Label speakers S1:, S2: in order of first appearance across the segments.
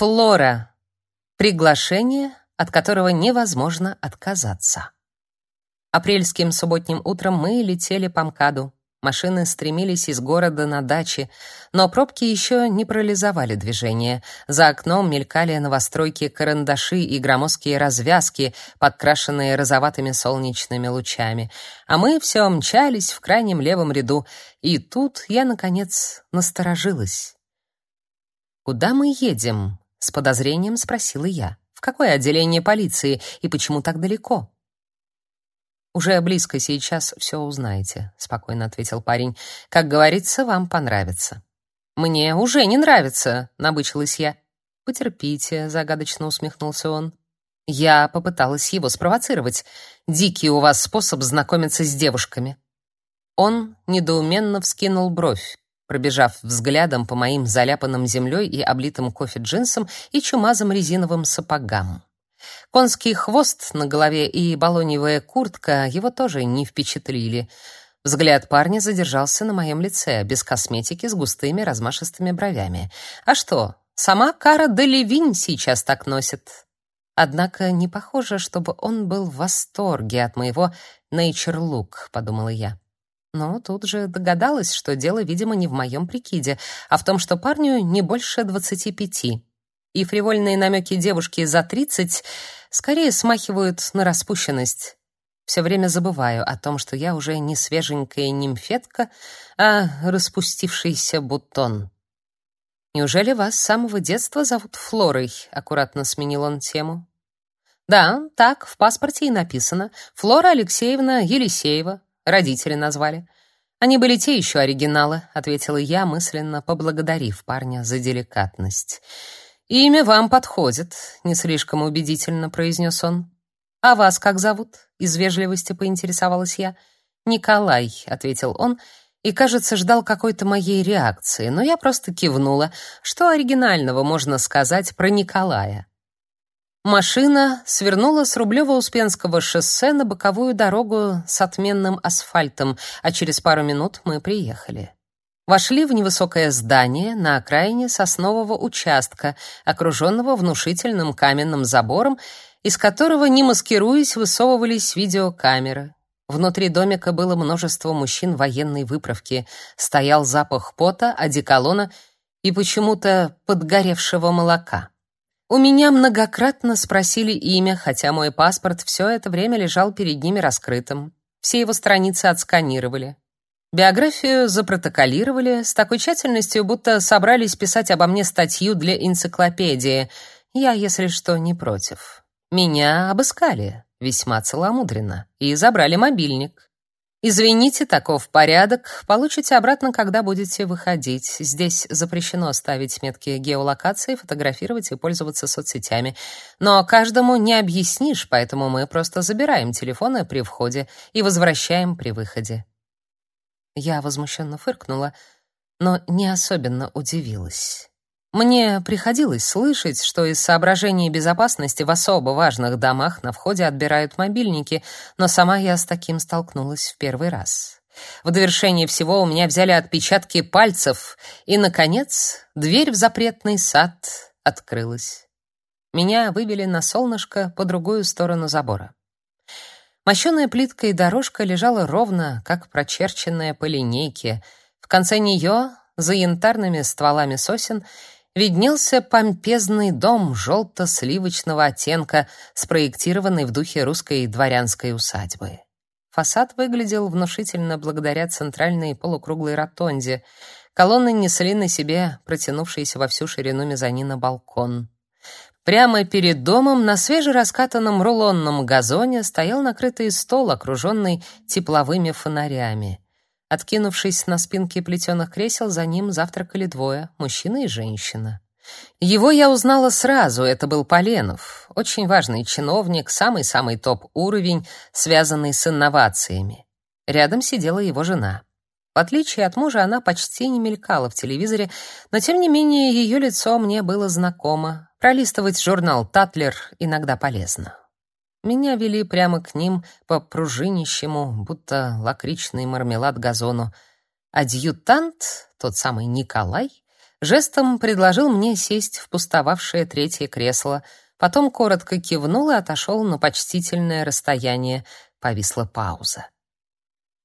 S1: Флора. Приглашение, от которого невозможно отказаться. Апрельским субботним утром мы летели по МКАДу. Машины стремились из города на дачи, но пробки еще не парализовали движение. За окном мелькали новостройки карандаши и громоздкие развязки, подкрашенные розоватыми солнечными лучами. А мы все мчались в крайнем левом ряду, и тут я, наконец, насторожилась. «Куда мы едем?» — с подозрением спросила я. «В какое отделение полиции и почему так далеко?» «Уже близко сейчас все узнаете», — спокойно ответил парень. «Как говорится, вам понравится». «Мне уже не нравится», — набычилась я. «Потерпите», — загадочно усмехнулся он. Я попыталась его спровоцировать. «Дикий у вас способ знакомиться с девушками». Он недоуменно вскинул бровь, пробежав взглядом по моим заляпанным землей и облитым кофе джинсам и чумазым резиновым сапогам. Конский хвост на голове и балоневая куртка его тоже не впечатлили. Взгляд парня задержался на моем лице, без косметики, с густыми размашистыми бровями. А что, сама Кара Делевинь сейчас так носит. Однако не похоже, чтобы он был в восторге от моего look, подумала я. Но тут же догадалась, что дело, видимо, не в моем прикиде, а в том, что парню не больше двадцати пяти и фривольные намеки девушки за тридцать скорее смахивают на распущенность. Все время забываю о том, что я уже не свеженькая нимфетка, а распустившийся бутон. Неужели вас с самого детства зовут Флорой? аккуратно сменил он тему. Да, так в паспорте и написано. Флора Алексеевна Елисеева. Родители назвали. Они были те еще оригиналы, ответила я, мысленно поблагодарив парня за деликатность. «Имя вам подходит», — не слишком убедительно произнес он. «А вас как зовут?» — из вежливости поинтересовалась я. «Николай», — ответил он, и, кажется, ждал какой-то моей реакции, но я просто кивнула. Что оригинального можно сказать про Николая? Машина свернула с Рублево-Успенского шоссе на боковую дорогу с отменным асфальтом, а через пару минут мы приехали вошли в невысокое здание на окраине соснового участка, окруженного внушительным каменным забором, из которого, не маскируясь, высовывались видеокамеры. Внутри домика было множество мужчин военной выправки, стоял запах пота, одеколона и почему-то подгоревшего молока. У меня многократно спросили имя, хотя мой паспорт все это время лежал перед ними раскрытым. Все его страницы отсканировали. Биографию запротоколировали с такой тщательностью, будто собрались писать обо мне статью для энциклопедии. Я, если что, не против. Меня обыскали, весьма целомудренно, и забрали мобильник. Извините, таков порядок. Получите обратно, когда будете выходить. Здесь запрещено ставить метки геолокации, фотографировать и пользоваться соцсетями. Но каждому не объяснишь, поэтому мы просто забираем телефоны при входе и возвращаем при выходе. Я возмущенно фыркнула, но не особенно удивилась. Мне приходилось слышать, что из соображений безопасности в особо важных домах на входе отбирают мобильники, но сама я с таким столкнулась в первый раз. В довершение всего у меня взяли отпечатки пальцев, и, наконец, дверь в запретный сад открылась. Меня вывели на солнышко по другую сторону забора. Мощеная плиткой дорожка лежала ровно, как прочерченная по линейке. В конце нее, за янтарными стволами сосен, виднелся помпезный дом желто-сливочного оттенка, спроектированный в духе русской дворянской усадьбы. Фасад выглядел внушительно благодаря центральной полукруглой ротонде. Колонны несли на себе протянувшийся во всю ширину мезонина балкон. Прямо перед домом на свежераскатанном рулонном газоне стоял накрытый стол, окруженный тепловыми фонарями. Откинувшись на спинки плетеных кресел, за ним завтракали двое — мужчина и женщина. Его я узнала сразу, это был Поленов, очень важный чиновник, самый-самый топ-уровень, связанный с инновациями. Рядом сидела его жена. В отличие от мужа, она почти не мелькала в телевизоре, но тем не менее ее лицо мне было знакомо, Пролистывать журнал «Татлер» иногда полезно. Меня вели прямо к ним по пружинищему, будто лакричный мармелад газону. Адъютант, тот самый Николай, жестом предложил мне сесть в пустовавшее третье кресло, потом коротко кивнул и отошел на почтительное расстояние. Повисла пауза.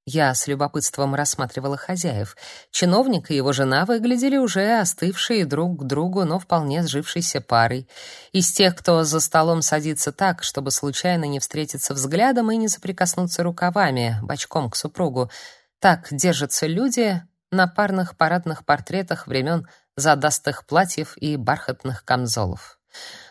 S1: Я с любопытством рассматривала хозяев. Чиновник и его жена выглядели уже остывшие друг к другу, но вполне сжившейся парой. Из тех, кто за столом садится так, чтобы случайно не встретиться взглядом и не соприкоснуться рукавами, бочком к супругу. Так держатся люди на парных парадных портретах времен задастых платьев и бархатных камзолов.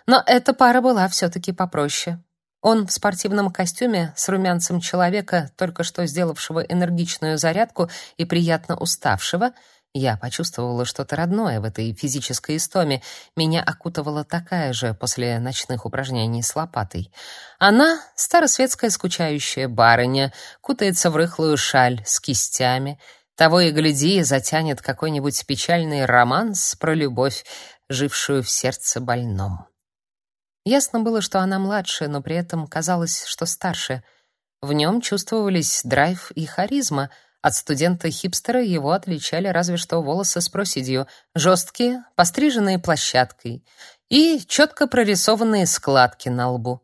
S1: Но эта пара была все-таки попроще. Он в спортивном костюме с румянцем человека, только что сделавшего энергичную зарядку и приятно уставшего. Я почувствовала что-то родное в этой физической истоме. Меня окутывала такая же после ночных упражнений с лопатой. Она, старосветская скучающая барыня, кутается в рыхлую шаль с кистями. Того и гляди, затянет какой-нибудь печальный романс про любовь, жившую в сердце больном. Ясно было, что она младше, но при этом казалось, что старше. В нем чувствовались драйв и харизма. От студента-хипстера его отличали разве что волосы с проседью, жесткие, постриженные площадкой и четко прорисованные складки на лбу.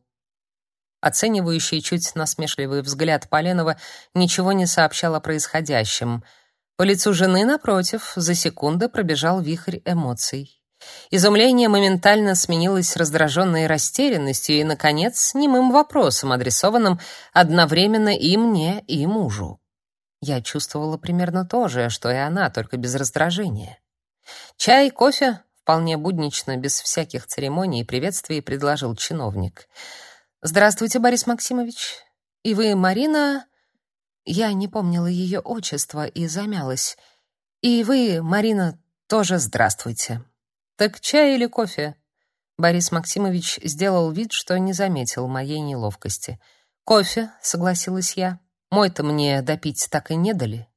S1: Оценивающий чуть насмешливый взгляд Поленова ничего не сообщал о происходящем. По лицу жены, напротив, за секунды пробежал вихрь эмоций. Изумление моментально сменилось раздраженной растерянностью и, наконец, немым вопросом, адресованным одновременно и мне, и мужу. Я чувствовала примерно то же, что и она, только без раздражения. Чай, кофе, вполне буднично, без всяких церемоний и приветствий, предложил чиновник. «Здравствуйте, Борис Максимович. И вы Марина...» Я не помнила ее отчество и замялась. «И вы, Марина, тоже здравствуйте». «Так чай или кофе?» Борис Максимович сделал вид, что не заметил моей неловкости. «Кофе», — согласилась я. «Мой-то мне допить так и не дали».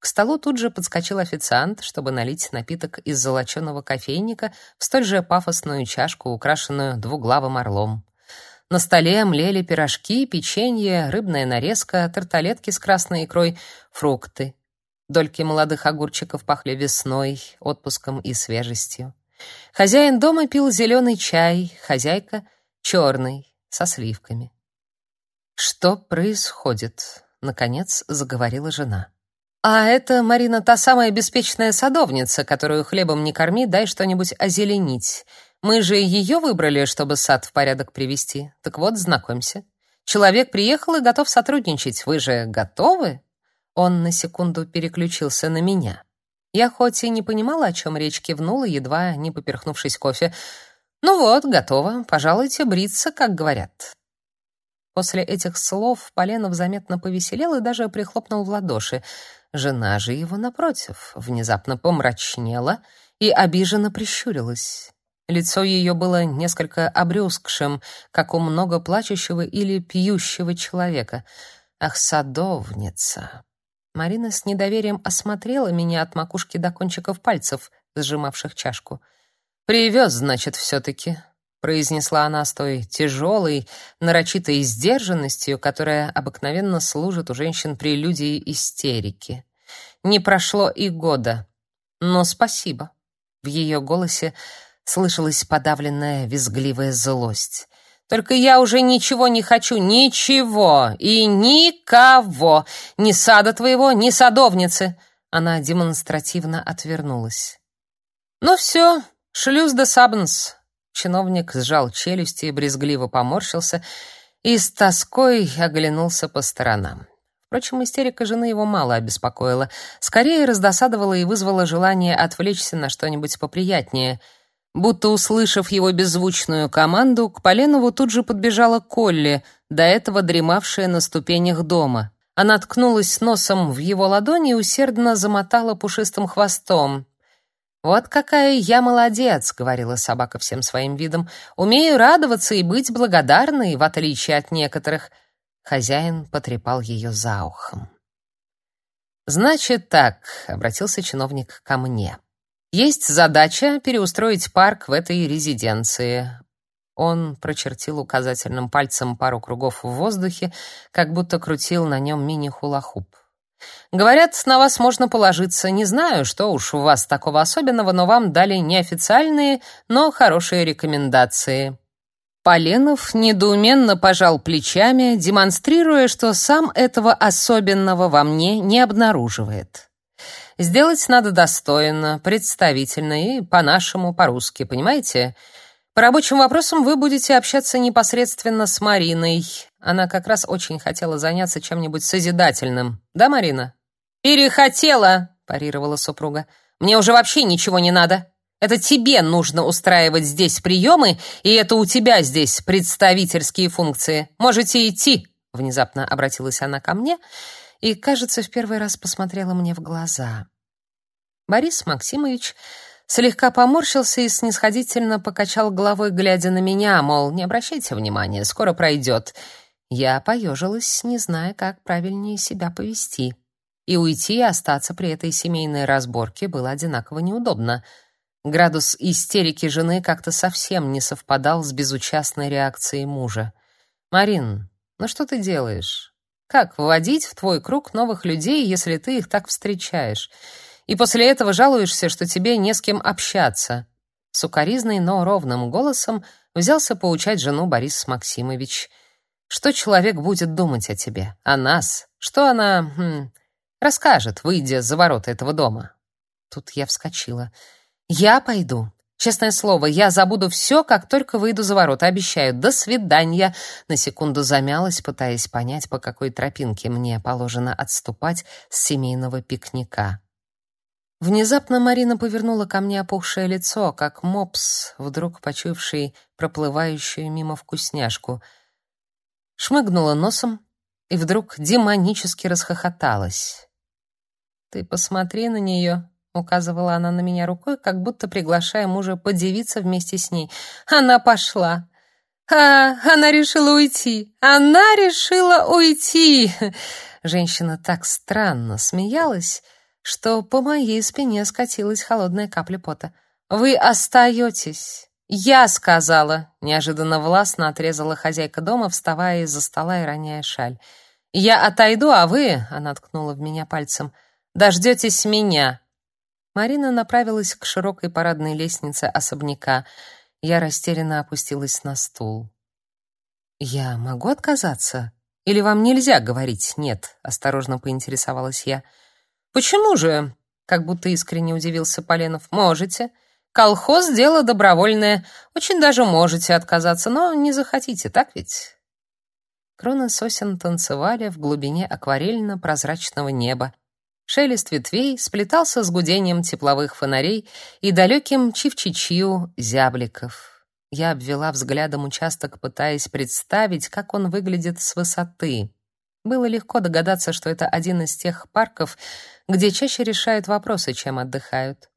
S1: К столу тут же подскочил официант, чтобы налить напиток из золоченого кофейника в столь же пафосную чашку, украшенную двуглавым орлом. На столе млели пирожки, печенье, рыбная нарезка, тарталетки с красной икрой, фрукты. Дольки молодых огурчиков пахли весной, отпуском и свежестью. Хозяин дома пил зеленый чай, хозяйка — черный, со сливками. «Что происходит?» — наконец заговорила жена. «А это, Марина, та самая беспечная садовница, которую хлебом не корми, дай что-нибудь озеленить. Мы же ее выбрали, чтобы сад в порядок привести. Так вот, знакомься. Человек приехал и готов сотрудничать. Вы же готовы?» Он на секунду переключился на меня. Я хоть и не понимала, о чем речь, кивнула, едва не поперхнувшись кофе. «Ну вот, готово. Пожалуйте бриться, как говорят». После этих слов Поленов заметно повеселел и даже прихлопнул в ладоши. Жена же его, напротив, внезапно помрачнела и обиженно прищурилась. Лицо ее было несколько обрюзгшим, как у много плачущего или пьющего человека. «Ах, садовница!» Марина с недоверием осмотрела меня от макушки до кончиков пальцев, сжимавших чашку. «Привез, значит, все-таки», — произнесла она с той тяжелой, нарочитой сдержанностью, которая обыкновенно служит у женщин прелюдией истерики. «Не прошло и года. Но спасибо». В ее голосе слышалась подавленная визгливая злость. Только я уже ничего не хочу, ничего и никого, ни сада твоего, ни садовницы. Она демонстративно отвернулась. Ну все, шлюз де сабнс. Чиновник сжал челюсти и брезгливо поморщился и с тоской оглянулся по сторонам. Впрочем, истерика жены его мало обеспокоила, скорее раздосадовала и вызвала желание отвлечься на что-нибудь поприятнее — Будто услышав его беззвучную команду, к Поленову тут же подбежала Колли, до этого дремавшая на ступенях дома. Она ткнулась носом в его ладони и усердно замотала пушистым хвостом. «Вот какая я молодец», — говорила собака всем своим видом. «Умею радоваться и быть благодарной, в отличие от некоторых». Хозяин потрепал ее за ухом. «Значит так», — обратился чиновник ко мне. Есть задача переустроить парк в этой резиденции. Он прочертил указательным пальцем пару кругов в воздухе, как будто крутил на нем мини-хулахуп. Говорят, на вас можно положиться. Не знаю, что уж у вас такого особенного, но вам дали неофициальные, но хорошие рекомендации. Поленов недоуменно пожал плечами, демонстрируя, что сам этого особенного во мне не обнаруживает. Сделать надо достойно, представительно и по-нашему, по-русски, понимаете? По рабочим вопросам вы будете общаться непосредственно с Мариной. Она как раз очень хотела заняться чем-нибудь созидательным. Да, Марина? «Перехотела!» — парировала супруга. «Мне уже вообще ничего не надо. Это тебе нужно устраивать здесь приемы, и это у тебя здесь представительские функции. Можете идти!» Внезапно обратилась она ко мне и, кажется, в первый раз посмотрела мне в глаза. Борис Максимович слегка поморщился и снисходительно покачал головой, глядя на меня, мол, не обращайте внимания, скоро пройдет. Я поежилась, не зная, как правильнее себя повести. И уйти и остаться при этой семейной разборке было одинаково неудобно. Градус истерики жены как-то совсем не совпадал с безучастной реакцией мужа. «Марин, ну что ты делаешь? Как вводить в твой круг новых людей, если ты их так встречаешь? И после этого жалуешься, что тебе не с кем общаться?» Сукаризный, но ровным голосом взялся поучать жену Борис Максимович. «Что человек будет думать о тебе, о нас? Что она... Хм, Расскажет, выйдя за ворота этого дома. Тут я вскочила. Я пойду. Честное слово, я забуду все, как только выйду за ворота, обещаю. До свидания. На секунду замялась, пытаясь понять, по какой тропинке мне положено отступать с семейного пикника. Внезапно Марина повернула ко мне опухшее лицо, как мопс, вдруг почуявший проплывающую мимо вкусняшку. Шмыгнула носом и вдруг демонически расхохоталась. «Ты посмотри на нее», — указывала она на меня рукой, как будто приглашая мужа подивиться вместе с ней. «Она пошла!» «А, она решила уйти! Она решила уйти!» Женщина так странно смеялась, что по моей спине скатилась холодная капля пота. «Вы остаетесь!» «Я сказала!» — неожиданно властно отрезала хозяйка дома, вставая из-за стола и роняя шаль. «Я отойду, а вы...» — она ткнула в меня пальцем — Дождетесь меня!» Марина направилась к широкой парадной лестнице особняка. Я растерянно опустилась на стул. «Я могу отказаться? Или вам нельзя говорить «нет»?» — осторожно поинтересовалась я. «Почему же?» — как будто искренне удивился Поленов. «Можете. Колхоз — дело добровольное. Очень даже можете отказаться, но не захотите, так ведь?» Кроны сосен танцевали в глубине акварельно-прозрачного неба. Шелест ветвей сплетался с гудением тепловых фонарей и далеким чив-чичью зябликов. Я обвела взглядом участок, пытаясь представить, как он выглядит с высоты. Было легко догадаться, что это один из тех парков, где чаще решают вопросы, чем отдыхают.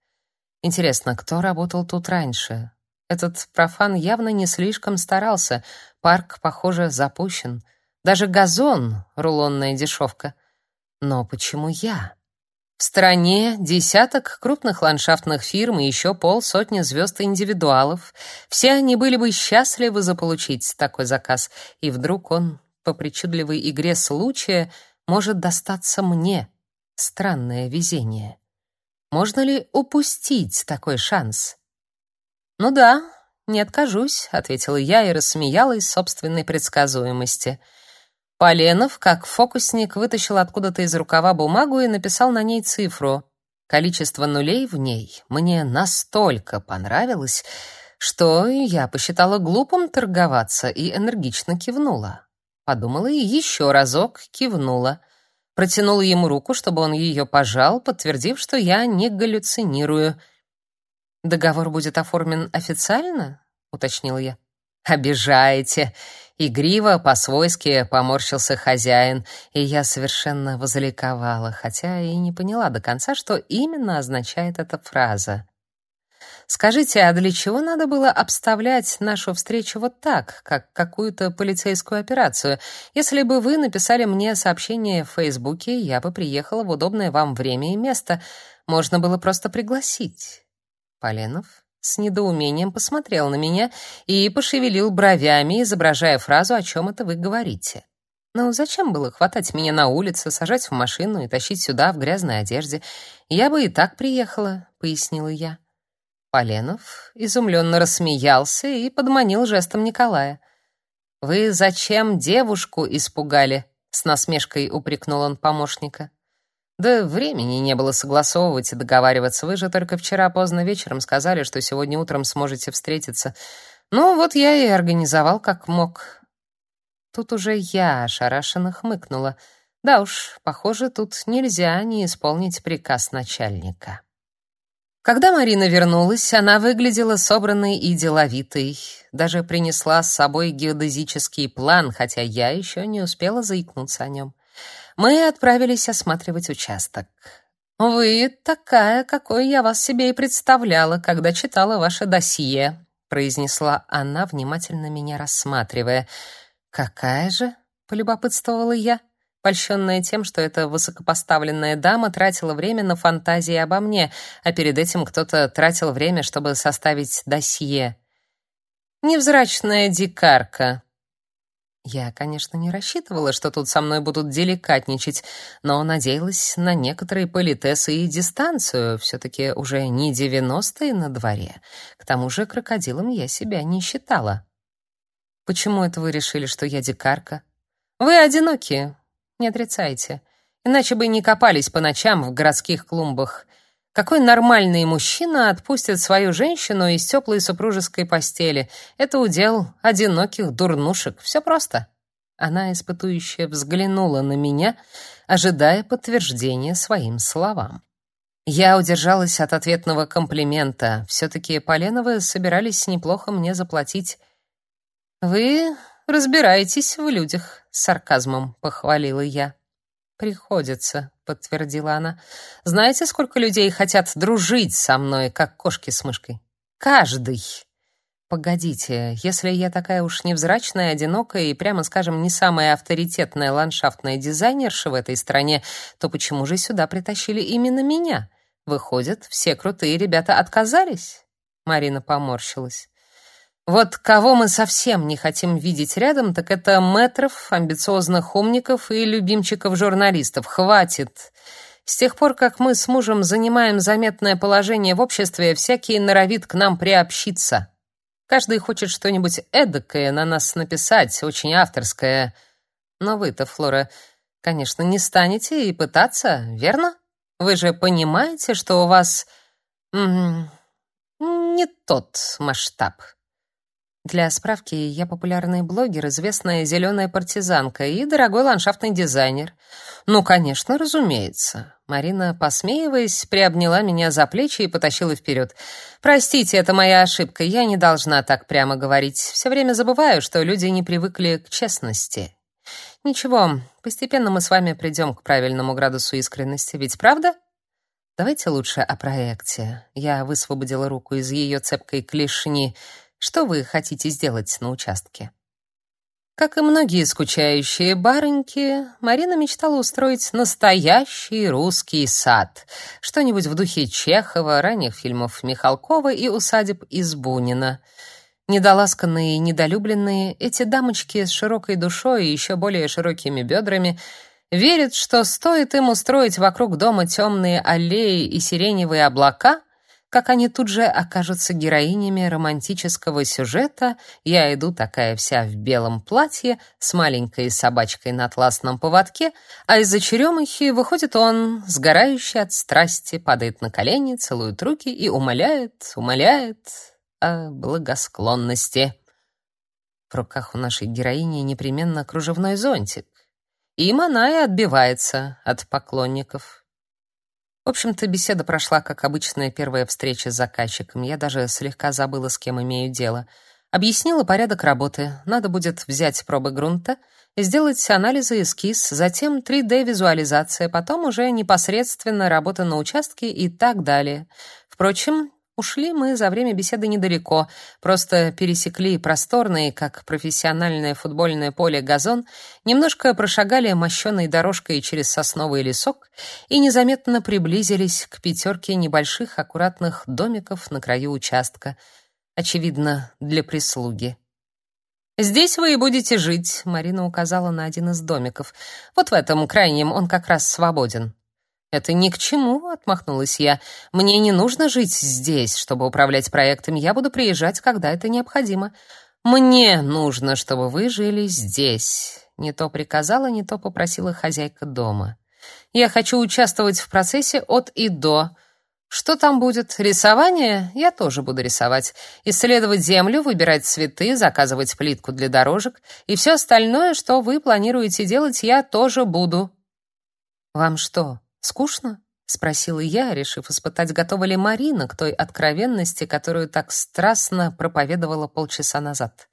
S1: Интересно, кто работал тут раньше? Этот профан явно не слишком старался. Парк, похоже, запущен. Даже газон — рулонная дешевка. Но почему я? В стране десяток крупных ландшафтных фирм и еще полсотни звезд индивидуалов. Все они были бы счастливы заполучить такой заказ, и вдруг он, по причудливой игре случая, может достаться мне. Странное везение. Можно ли упустить такой шанс? Ну да, не откажусь, ответила я и рассмеялась собственной предсказуемости. Поленов, как фокусник, вытащил откуда-то из рукава бумагу и написал на ней цифру. Количество нулей в ней мне настолько понравилось, что я посчитала глупым торговаться и энергично кивнула. Подумала и еще разок кивнула. Протянула ему руку, чтобы он ее пожал, подтвердив, что я не галлюцинирую. «Договор будет оформлен официально?» — уточнила я. «Обижаете!» Игриво, по-свойски поморщился хозяин, и я совершенно возликовала, хотя и не поняла до конца, что именно означает эта фраза. Скажите, а для чего надо было обставлять нашу встречу вот так, как какую-то полицейскую операцию? Если бы вы написали мне сообщение в Фейсбуке, я бы приехала в удобное вам время и место. Можно было просто пригласить. Поленов с недоумением посмотрел на меня и пошевелил бровями, изображая фразу «О чем это вы говорите?». Ну, зачем было хватать меня на улице, сажать в машину и тащить сюда в грязной одежде? Я бы и так приехала, пояснила я. Поленов изумленно рассмеялся и подманил жестом Николая. Вы зачем девушку испугали? с насмешкой упрекнул он помощника. Да времени не было согласовывать и договариваться. Вы же только вчера поздно вечером сказали, что сегодня утром сможете встретиться. Ну, вот я и организовал как мог. Тут уже я ошарашенно хмыкнула. Да уж, похоже, тут нельзя не исполнить приказ начальника. Когда Марина вернулась, она выглядела собранной и деловитой. Даже принесла с собой геодезический план, хотя я еще не успела заикнуться о нем. Мы отправились осматривать участок. «Вы такая, какой я вас себе и представляла, когда читала ваше досье», произнесла она, внимательно меня рассматривая — «Какая же?» — полюбопытствовала я, польщенная тем, что эта высокопоставленная дама тратила время на фантазии обо мне, а перед этим кто-то тратил время, чтобы составить досье. «Невзрачная дикарка», я, конечно, не рассчитывала, что тут со мной будут деликатничать, но надеялась на некоторые политесы и дистанцию. все таки уже не девяностые на дворе. К тому же крокодилом я себя не считала. Почему это вы решили, что я дикарка? Вы одиноки, не отрицайте. Иначе бы не копались по ночам в городских клумбах. Какой нормальный мужчина отпустит свою женщину из теплой супружеской постели? Это удел одиноких дурнушек. Все просто. Она испытующе взглянула на меня, ожидая подтверждения своим словам. Я удержалась от ответного комплимента. все таки Поленовы собирались неплохо мне заплатить. Вы разбираетесь в людях, с сарказмом похвалила я. Приходится, подтвердила она. Знаете, сколько людей хотят дружить со мной, как кошки с мышкой? Каждый. Погодите, если я такая уж невзрачная, одинокая и, прямо скажем, не самая авторитетная ландшафтная дизайнерша в этой стране, то почему же сюда притащили именно меня? Выходит, все крутые ребята отказались? Марина поморщилась. Вот кого мы совсем не хотим видеть рядом, так это метров, амбициозных умников и любимчиков журналистов. Хватит. С тех пор, как мы с мужем занимаем заметное положение в обществе, всякий норовит к нам приобщиться. Каждый хочет что-нибудь эдакое на нас написать, очень авторское. Но вы-то, Флора, конечно, не станете и пытаться, верно? Вы же понимаете, что у вас м -м, не тот масштаб. Для справки, я популярный блогер, известная зеленая партизанка и дорогой ландшафтный дизайнер. Ну, конечно, разумеется. Марина, посмеиваясь, приобняла меня за плечи и потащила вперед. Простите, это моя ошибка. Я не должна так прямо говорить. Все время забываю, что люди не привыкли к честности. Ничего, постепенно мы с вами придем к правильному градусу искренности, ведь правда? Давайте лучше о проекте. Я высвободила руку из ее цепкой клешни. Что вы хотите сделать на участке? Как и многие скучающие барыньки, Марина мечтала устроить настоящий русский сад, что-нибудь в духе Чехова, ранних фильмов Михалкова и усадеб из Бунина. Недоласканные и недолюбленные, эти дамочки с широкой душой и еще более широкими бедрами верят, что стоит им устроить вокруг дома темные аллеи и сиреневые облака — как они тут же окажутся героинями романтического сюжета «Я иду такая вся в белом платье с маленькой собачкой на атласном поводке», а из-за черемухи выходит он, сгорающий от страсти, падает на колени, целует руки и умоляет, умоляет о благосклонности. В руках у нашей героини непременно кружевной зонтик. Им она и отбивается от поклонников. В общем-то, беседа прошла как обычная первая встреча с заказчиком. Я даже слегка забыла, с кем имею дело. Объяснила порядок работы. Надо будет взять пробы грунта, сделать анализы эскиз, затем 3D-визуализация, потом уже непосредственно работа на участке и так далее. Впрочем, Ушли мы за время беседы недалеко, просто пересекли просторный, как профессиональное футбольное поле, газон, немножко прошагали мощеной дорожкой через сосновый лесок и незаметно приблизились к пятерке небольших аккуратных домиков на краю участка, очевидно, для прислуги. Здесь вы и будете жить, Марина указала на один из домиков. Вот в этом крайнем он как раз свободен. Это ни к чему, отмахнулась я. Мне не нужно жить здесь, чтобы управлять проектами. Я буду приезжать, когда это необходимо. Мне нужно, чтобы вы жили здесь. Не то приказала, не то попросила хозяйка дома. Я хочу участвовать в процессе от и до. Что там будет? Рисование? Я тоже буду рисовать. Исследовать землю, выбирать цветы, заказывать плитку для дорожек и все остальное, что вы планируете делать, я тоже буду. Вам что, скучно? спросила я, решив испытать, готова ли Марина к той откровенности, которую так страстно проповедовала полчаса назад.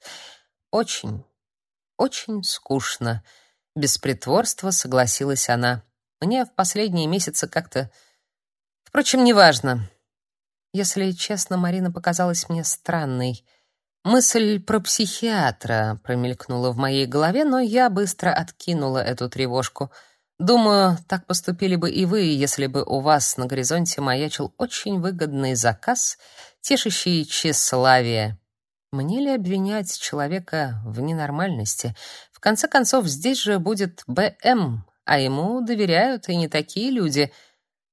S1: Очень, очень скучно, без притворства согласилась она. Мне в последние месяцы как-то Впрочем, неважно. Если честно, Марина показалась мне странной. Мысль про психиатра промелькнула в моей голове, но я быстро откинула эту тревожку. Думаю, так поступили бы и вы, если бы у вас на горизонте маячил очень выгодный заказ, тешащий тщеславие. Мне ли обвинять человека в ненормальности? В конце концов, здесь же будет БМ, а ему доверяют и не такие люди —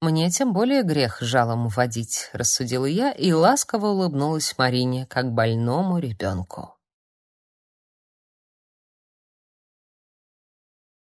S1: мне тем более грех жалом водить, рассудила я и ласково улыбнулась Марине, как больному ребенку.